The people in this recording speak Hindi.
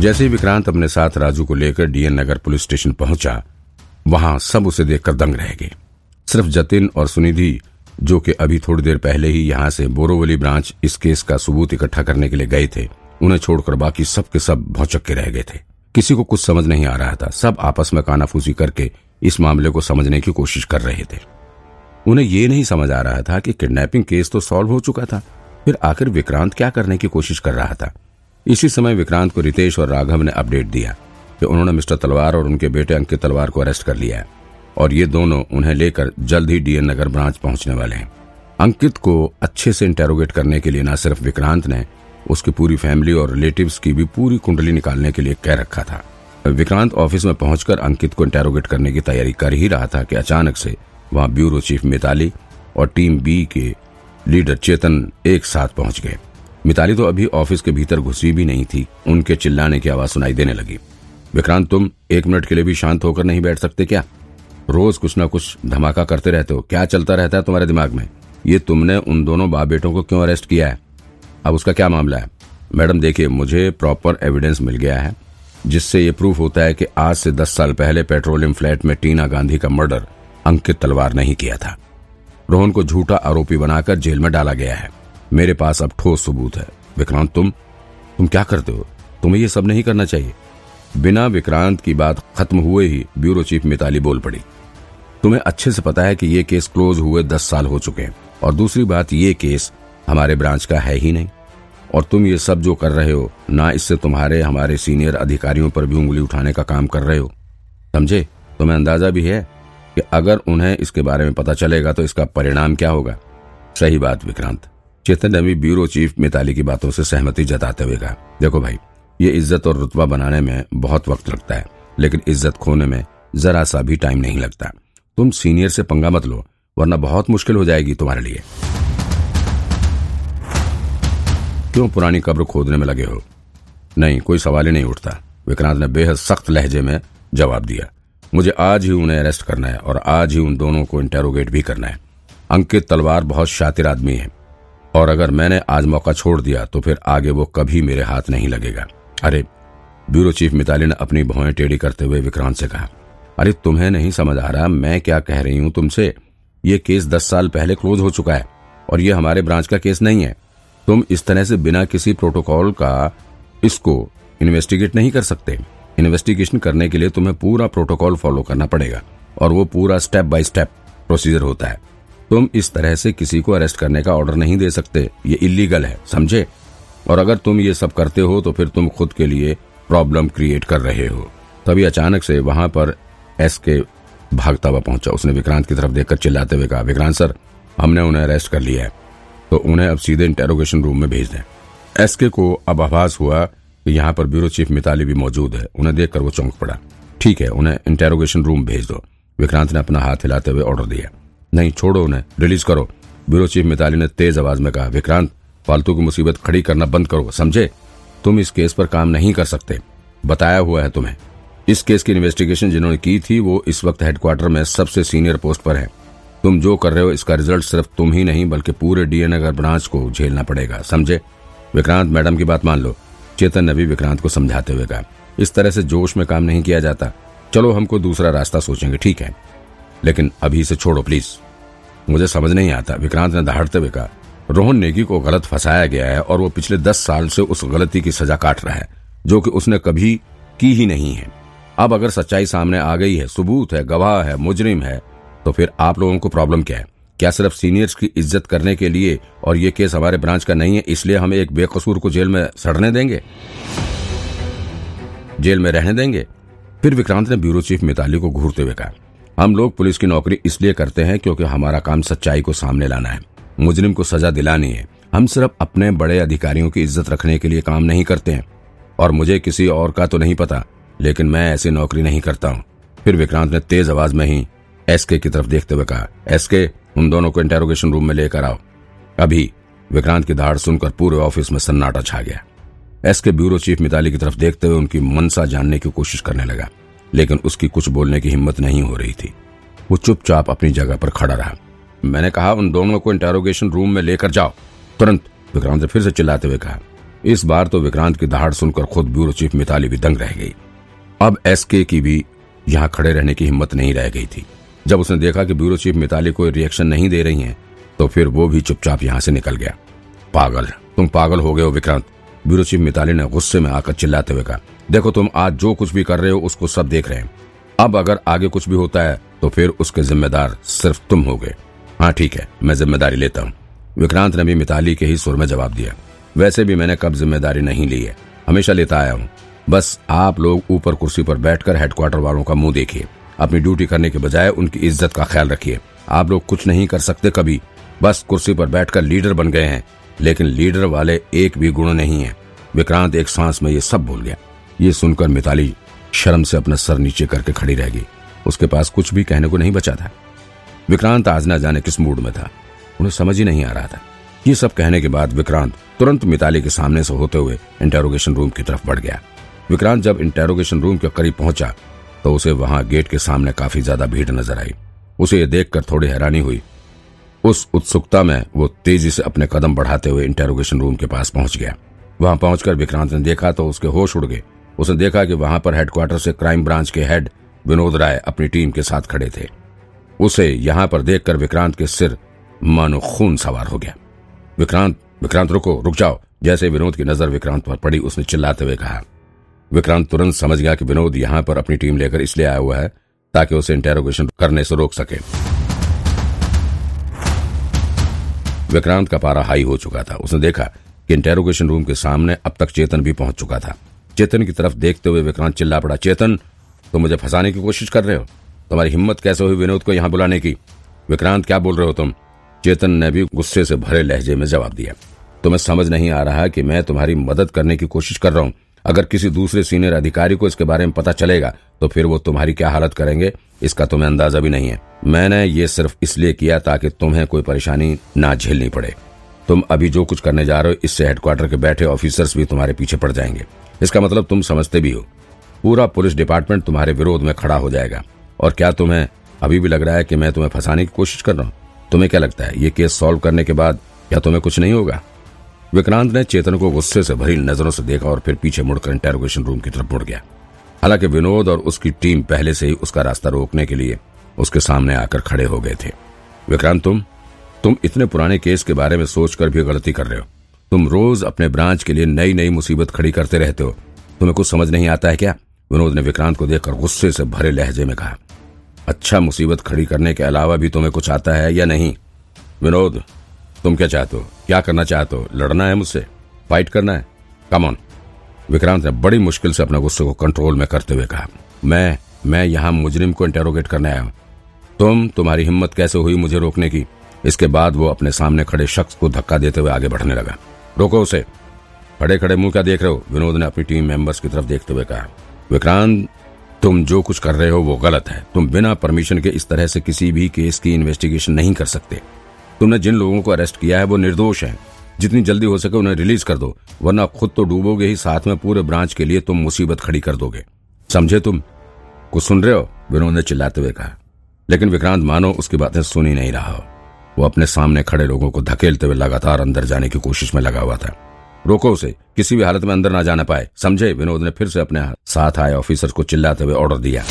जैसे ही विक्रांत अपने साथ राजू को लेकर डीएन नगर पुलिस स्टेशन पहुँचा, वहाँ सब उसे देखकर दंग रह गए। सिर्फ़ जतिन और सुनिधि, जो कि अभी थोड़ी देर पहले ही यहाँ से बोरोवली ब्रांच इस केस का सबूत इकट्ठा करने के लिए गए थे, उन्हें छोड़कर बाकी सब के सब भौचक के रह गए थे। किसी को कुछ समझ नहीं आ रहा था। सब आपस में कानाफूसी करके इस मामले को समझने की कोशिश कर रहे थे। उन्हें ये नहीं समझ आ रहा था कि किडनैपिंग केस तो सॉल्व हो चुका था। फिर आखिर विक्रांत क्या करने की कोशिश कर रहा था? इसी समय विक्रांत को रितेश और राघव ने अपडेट दिया कि उन्होंने मिस्टर तलवार और उनके बेटे अंकित तलवार को अरेस्ट कर लिया है और ये दोनों उन्हें लेकर जल्द ही डीएन नगर ब्रांच पहुँचने वाले हैं। अंकित को अच्छे से इंटेरोगेट करने के लिए न सिर्फ़ विक्रांत ने, उसकी पूरी फैमिली और रिलेटिव्स की भी पूरी कुंडली निकालने के लिए कह रखा था। विक्रांत ऑफ़िस में पहुंचकर अंकित को इंटेरोगेट करने की तैयारी कर ही रहा था कि अचानक से वहाँ ब्यूरो चीफ मिताली और टीम बी के लीडर चेतन एक साथ पहुँच गए। मिताली तो अभी ऑफ़िस के भीतर घुसी भी नहीं थी। उनके चिल्लाने की आवाज़ सुनाई देने लगी। विक्रांत, तुम एक मिनट के लिए भी शांत होकर नहीं बैठ सकते क्या? रोज कुछ ना कुछ धमाका करते रहते हो। क्या चलता रहता है तुम्हारे दिमाग में? ये तुमने उन दोनों बाप बेटों को क्यों अरेस्ट किया है? अब उसका क्या मामला है? मैडम, देखिए, मुझे प्रॉपर एविडेंस मिल गया है, जिससे ये प्रूफ होता है कि आज से दस साल पहले पेट्रोलियम फ्लैट में टीना गांधी का मर्डर अंकित तलवार नहीं किया था। रोहन को झूठा आरोपी बनाकर जेल में डाला गया है। मेरे पास अब ठोस सबूत है। विक्रांत, तुम तुम क्या करते हो? तुम्हें ये सब नहीं करना चाहिए। बिना विक्रांत की बात खत्म हुए ही ब्यूरो चीफ मिताली बोल पड़ी। तुम्हें अच्छे से पता है कि ये केस क्लोज हुए दस साल हो चुके हैं। और दूसरी बात, ये केस हमारे ब्रांच का है ही नहीं। और तुम ये सब जो कर रहे हो, ना इससे तुम्हारे, हमारे सीनियर अधिकारियों पर भी उंगली उठाने का काम कर रहे हो। समझे? तुम्हें अंदाज़ा भी है कि अगर उन्हें इसके बारे में पता चलेगा तो इसका परिणाम क्या होगा? सही बात, विक्रांत। चेतन ने भी ब्यूरो चीफ मिताली की बातों से सहमति जताते हुए कहा, देखो भाई, ये इज़्ज़त और रुतबा बनाने में बहुत वक्त लगता है, लेकिन इज़्ज़त खोने में जरा सा भी टाइम नहीं लगता। तुम सीनियर से पंगा मत लो, वरना बहुत मुश्किल हो जाएगी तुम्हारे लिए। क्यों पुरानी कब्र खोदने में लगे हो? नहीं, कोई सवाल ही नहीं उठता। विक्रांत ने बेहद सख्त लहजे में जवाब दिया, मुझे आज ही उन्हें अरेस्ट करना है और आज ही उन दोनों को इंटेरोगेट भी करना है। अंकित तलवार बहुत शातिर आदमी है। और अगर मैंने आज मौका छोड़ दिया तो फिर आगे वो कभी मेरे हाथ नहीं लगेगा। अरे, ब्यूरो चीफ मिताली ने अपनी भौएँ टेढ़ी करते हुए विक्रांत से कहा, अरे, तुम्हें नहीं समझ आ रहा, मैं क्या कह रही हूँ तुमसे? ये केस दस साल पहले क्लोज हो चुका है, और ये हमारे ब्रांच का केस नहीं है। तुम इस तरह से बिना किसी प्रोटोकॉल का इसको इन्वेस्टिगेट नहीं कर सकते। इन्वेस्टिगेशन करने के लिए तुम्हें पूरा प्रोटोकॉल फॉलो करना पड़ेगा, और वो पूरा स्टेप बाय स्टेप प्रोसीजर होता है। तुम इस तरह से किसी को अरेस्ट करने का ऑर्डर नहीं दे सकते। ये इलीगल है, समझे? और अगर तुम ये सब करते हो तो फिर तुम खुद के लिए प्रॉब्लम क्रिएट कर रहे हो। तभी अचानक से वहाँ पर एस के भागता हुआ पहुँचा। उसने विक्रांत की तरफ़ देखकर चिल्लाते हुए कहा, विक्रांत सर, हमने उन्हें अरेस्ट कर लिया है तो उन्हें अब सीधे इंटेरोगेशन रूम में भेज दें। एसके को अब आभास हुआ कि यहाँ पर ब्यूरो चीफ मिताली भी मौजूद है। उन्हें देखकर वो चौंक पड़ा। ठीक है, उन्हें इंटेरोगेशन रूम भेज दो। विक्रांत ने अपना हाथ हिलाते हुए ऑर्डर दिया। नहीं छोड़ो उन्हें। रिलीज़ करो। ब्यूरो चीफ मिताली ने तेज आवाज़ में कहा, विक्रांत, फालतू की मुसीबत खड़ी करना बंद करो, समझे? तुम इस केस पर काम नहीं कर सकते। बताया हुआ है तुम्हें। इस केस की इन्वेस्टिगेशन जिन्होंने की थी, वो इस वक्त हेडक्वार्टर में सबसे सीनियर पोस्ट पर है। तुम जो कर रहे हो, इसका रिज़ल्ट सिर्फ़ तुम ही नहीं, बल्कि पूरे डीएनए ब्रांच को झेलना पड़ेगा, समझे? विक्रांत, मैडम की बात मान लो। चेतन ने भी विक्रांत को समझाते हुए कहा, इस तरह से जोश में काम नहीं किया जाता। चलो, हमको दूसरा रास्ता सोचेंगे, ठीक है? लेकिन अभी से छोड़ो प्लीज़ मुझे समझ नहीं आता। विक्रांत ने दहाड़ते हुए कहा, रोहन नेगी को गलत फंसाया गया है और वो पिछले दस साल से उस गलती की सजा काट रहा है, जो कि उसने कभी की ही नहीं है। अब अगर सच्चाई सामने आ गई है, सबूत है, गवाह है, मुजरिम है तो फिर आप लोगों को प्रॉब्लम क्या है? क्या सिर्फ़ सीनियर्स की इज़्ज़त करने के लिए और ये केस हमारे ब्रांच का नहीं है, इसलिए हम एक बेकसूर को जेल में सड़ने देंगे? जेल में रहने देंगे? फिर विक्रांत ने ब्यूरो चीफ मिताली को घूरते हुए कहा हम लोग पुलिस की नौकरी इसलिए करते हैं क्योंकि हमारा काम सच्चाई को सामने लाना है। मुजरिम को सजा दिलानी है। हम सिर्फ़ अपने बड़े अधिकारियों की इज़्ज़त रखने के लिए काम नहीं करते हैं। और मुझे किसी और का तो नहीं पता, लेकिन मैं ऐसी नौकरी नहीं करता हूँ। फिर विक्रांत ने तेज आवाज़ में ही एसके की तरफ़ देखते हुए कहा, एसके, उन दोनों को इंटेरोगेशन रूम में लेकर आओ। अभी विक्रांत की धाड़ सुनकर पूरे ऑफ़िस में सन्नाटा छा गया। एसके ब्यूरो चीफ मिताली की तरफ़ देखते हुए उनकी मनसा जानने की कोशिश करने लगा। लेकिन उसकी कुछ बोलने की हिम्मत नहीं हो रही थी। वो चुपचाप अपनी जगह पर खड़ा रहा। मैंने कहा, उन दोनों को इंटेरोगेशन रूम में लेकर जाओ। तुरंत विक्रांत ने फिर से चिल्लाते हुए कहा। इस बार तो विक्रांत की दहाड़ सुनकर खुद ब्यूरो चीफ मिताली भी दंग रह गई। अब एसके की भी यहाँ खड़े रहने की हिम्मत नहीं रह गई थी। जब उसने देखा कि ब्यूरो चीफ मिताली कोई रिएक्शन नहीं दे रही हैं तो फिर वो भी चुपचाप यहाँ से निकल गया। पागल, तुम पागल हो गए हो विक्रांत। ब्यूरो चीफ मिताली ने गुस्से में आकर चिल्लाते हुए कहा। देखो तुम आज जो कुछ भी कर रहे हो, उसको सब देख रहे हैं। अब अगर आगे कुछ भी होता है तो फिर उसके जिम्मेदार सिर्फ़ तुम हो गए हाँ ठीक है, मैं ज़िम्मेदारी लेता हूँ। विक्रांत ने भी मिताली के ही सुर में जवाब दिया। वैसे भी मैंने कब ज़िम्मेदारी नहीं ली है। हमेशा लेता आया हूँ। बस आप लोग ऊपर कुर्सी पर बैठकर हेडक्वार्टर वालों का मुँह देखिए। अपनी ड्यूटी करने के बजाय उनकी इज़्ज़त का ख्याल रखिए। आप लोग कुछ नहीं कर सकते कभी। बस कुर्सी पर बैठकर लीडर बन गए हैं। लेकिन लीडर वाले एक भी गुण नहीं है। विक्रांत एक सांस में ये सब भूल गया। ये सुनकर मिताली शर्म से अपना सर नीचे करके खड़ी रह गई। उसके पास कुछ भी कहने को नहीं बचा था। विक्रांत आज न जाने किस मूड में था। उन्हें समझ ही नहीं आ रहा था। ये सब कहने के बाद विक्रांत तुरंत मिताली के सामने से होते हुए इंटेरोगेशन रूम की तरफ़ बढ़ गया। विक्रांत जब इंटेरोगेशन रूम के करीब पहुँचा तो उसे वहाँ गेट के सामने काफ़ी ज़्यादा भीड़ नज़र आई। उसे ये देखकर थोड़ी हैरानी हुई। उस उत्सुकता में वो तेज़ी से अपने कदम बढ़ाते हुए इंटेरोगेशन रूम के पास पहुँच गया। वहाँ पहुंचकर विक्रांत ने देखा तो उसके होश उड़ गए। उसने देखा कि वहाँ पर हेडक्वार्टर से क्राइम ब्रांच के हेड विनोद राय अपनी टीम के साथ खड़े थे। उसे यहाँ पर देखकर विक्रांत के सिर मानो खून सवार हो गया। विक्रांत विक्रांत रुको, रुक जाओ। जैसे विनोद की नज़र विक्रांत पर पड़ी, उसने चिल्लाते हुए कहा, विक्रांत तुरंत समझ गया कि विनोद यहाँ पर अपनी टीम लेकर इसलिए आया हुआ है, ताकि उसे इंटेरोगेशन करने से रोक सके। विक्रांत का पारा हाई हो चुका था। उसने देखा कि इंटेरोगेशन रूम के सामने अब तक चेतन भी पहुँच चुका था। चेतन की तरफ़ देखते हुए विक्रांत चिल्ला पड़ा, चेतन, तुम मुझे फंसाने की कोशिश कर रहे हो? तुम्हारी हिम्मत कैसे हुई विनोद को यहाँ बुलाने की? विक्रांत, क्या बोल रहे हो तुम? चेतन ने भी गुस्से से भरे लहजे में जवाब दिया, तुम्हें समझ नहीं आ रहा कि मैं तुम्हारी मदद करने की कोशिश कर रहा हूँ। अगर किसी दूसरे सीनियर अधिकारी को इसके बारे में पता चलेगा तो फिर वो तुम्हारी क्या हालत करेंगे? इसका तुम्हें अंदाज़ा भी नहीं है। मैंने ये सिर्फ़ इसलिए किया ताकि तुम्हें कोई परेशानी ना झेलनी पड़े। तुम अभी जो कुछ करने जा रहे हो, इससे हेडक्वार्टर के बैठे ऑफिसर्स भी तुम्हारे पीछे पड़ जाएँगे। इसका मतलब तुम समझते भी हो। पूरा पुलिस डिपार्टमेंट तुम्हारे विरोध में खड़ा हो जाएगा। और क्या तुम्हें अभी भी लग रहा है कि मैं तुम्हें फंसाने की कोशिश कर रहा हूँ? तुम्हें क्या लगता है, ये केस सॉल्व करने के बाद क्या तुम्हें कुछ नहीं होगा? विक्रांत ने चेतन को गुस्से से भरी नज़रों से देखा और फिर पीछे मुड़कर इंटेरोगेशन रूम की तरफ़ मुड़ गया। हालाँकि विनोद और उसकी टीम पहले से ही उसका रास्ता रोकने के लिए उसके सामने आकर खड़े हो गए थे। विक्रांत, तुम तुम इतने पुराने केस के बारे में सोचकर भी गलती कर रहे हो। तुम रोज अपने ब्रांच के लिए नई नई मुसीबत खड़ी करते रहते हो। तुम्हें कुछ समझ नहीं आता है क्या? विनोद ने विक्रांत को देखकर गुस्से से भरे लहजे में कहा अच्छा मुसीबत खड़ी करने के अलावा भी तुम्हें कुछ आता है या नहीं? विनोद, तुम क्या चाहते हो? क्या करना चाहते हो? लड़ना है मुझसे? फाइट करना है? कम ऑन विक्रांत ने बड़ी मुश्किल से अपने गुस्से को कंट्रोल में करते हुए कहा, मैं मैं यहाँ मुजरिम को इंटेरोगेट करने आया हूँ। तुम तुम्हारी हिम्मत कैसे हुई मुझे रोकने की? इसके बाद वो अपने सामने खड़े शख्स को धक्का देते हुए आगे बढ़ने लगा। रोको उसे। खड़े खड़े मुँह क्या देख रहे हो? विनोद ने अपनी टीम मेंबर्स की तरफ़ देखते हुए कहा। विक्रांत, तुम जो कुछ कर रहे हो वो गलत है। तुम बिना परमिशन के इस तरह से किसी भी केस की इन्वेस्टिगेशन नहीं कर सकते। तुमने जिन लोगों को अरेस्ट किया है, वो निर्दोष हैं। जितनी जल्दी हो सके उन्हें रिलीज़ कर दो, वरना खुद तो डूबोगे ही, साथ में पूरे ब्रांच के लिए तुम मुसीबत खड़ी कर दोगे। समझे तुम? कुछ सुन रहे हो? विनोद ने चिल्लाते हुए कहा। लेकिन विक्रांत, मानो उसकी बातें सुन ही नहीं रहा हो। वो अपने सामने खड़े लोगों को धकेलते हुए लगातार अंदर जाने की कोशिश में लगा हुआ था। रोको उसे, किसी भी हालत में अंदर ना जाना पाए। समझे, विनोद ने फिर से अपने साथ आए ऑफिसर को चिल्लाते हुए ऑर्डर दिया।